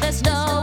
There's no